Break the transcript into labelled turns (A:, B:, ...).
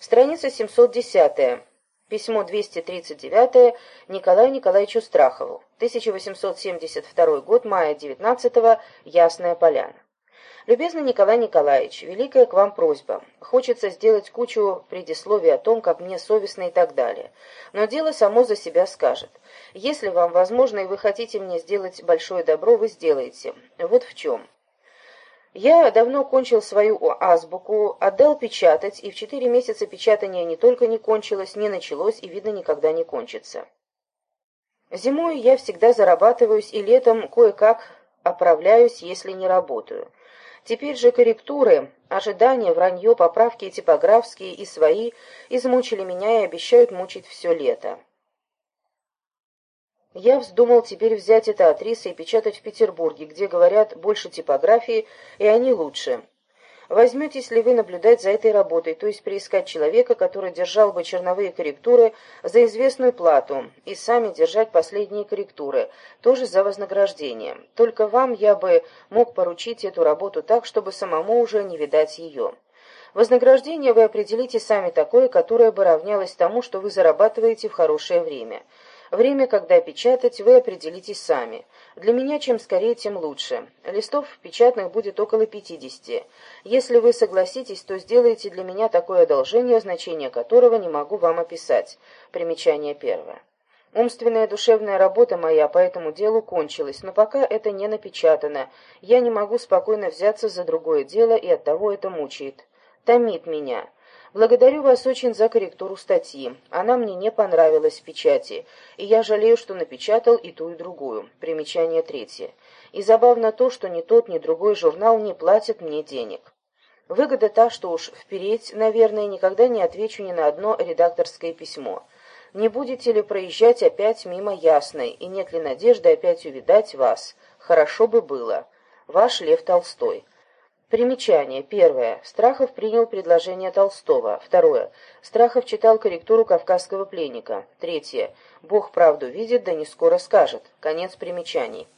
A: Страница 710. Письмо 239 Николаю Николаевичу Страхову. 1872 год, мая 19 -го, Ясная Поляна. Любезный Николай Николаевич, великая к вам просьба. Хочется сделать кучу предисловий о том, как мне совестно и так далее. Но дело само за себя скажет. Если вам возможно и вы хотите мне сделать большое добро, вы сделаете. Вот в чем. Я давно кончил свою азбуку, отдал печатать, и в четыре месяца печатание не только не кончилось, не началось и, видно, никогда не кончится. Зимой я всегда зарабатываюсь и летом кое-как оправляюсь, если не работаю. Теперь же корректуры, ожидания, вранье, поправки типографские и свои измучили меня и обещают мучить все лето. Я вздумал теперь взять это от риса и печатать в Петербурге, где, говорят, больше типографии, и они лучше. Возьметесь ли вы наблюдать за этой работой, то есть приискать человека, который держал бы черновые корректуры за известную плату, и сами держать последние корректуры, тоже за вознаграждение. Только вам я бы мог поручить эту работу так, чтобы самому уже не видать ее. Вознаграждение вы определите сами такое, которое бы равнялось тому, что вы зарабатываете в хорошее время. Время, когда печатать, вы определитесь сами. Для меня чем скорее, тем лучше. Листов печатных будет около 50. Если вы согласитесь, то сделайте для меня такое одолжение, значение которого не могу вам описать. Примечание первое. Умственная душевная работа моя по этому делу кончилась, но пока это не напечатано, я не могу спокойно взяться за другое дело, и оттого это мучает. Томит меня. Благодарю вас очень за корректуру статьи. Она мне не понравилась в печати, и я жалею, что напечатал и ту, и другую. Примечание третье. И забавно то, что ни тот, ни другой журнал не платит мне денег. Выгода та, что уж вперед, наверное, никогда не отвечу ни на одно редакторское письмо. Не будете ли проезжать опять мимо Ясной, и нет ли надежды опять увидать вас? Хорошо бы было. Ваш Лев Толстой. Примечание. Первое. Страхов принял предложение Толстого. Второе. Страхов читал корректуру «Кавказского пленника». Третье. Бог правду видит, да не скоро скажет. Конец примечаний.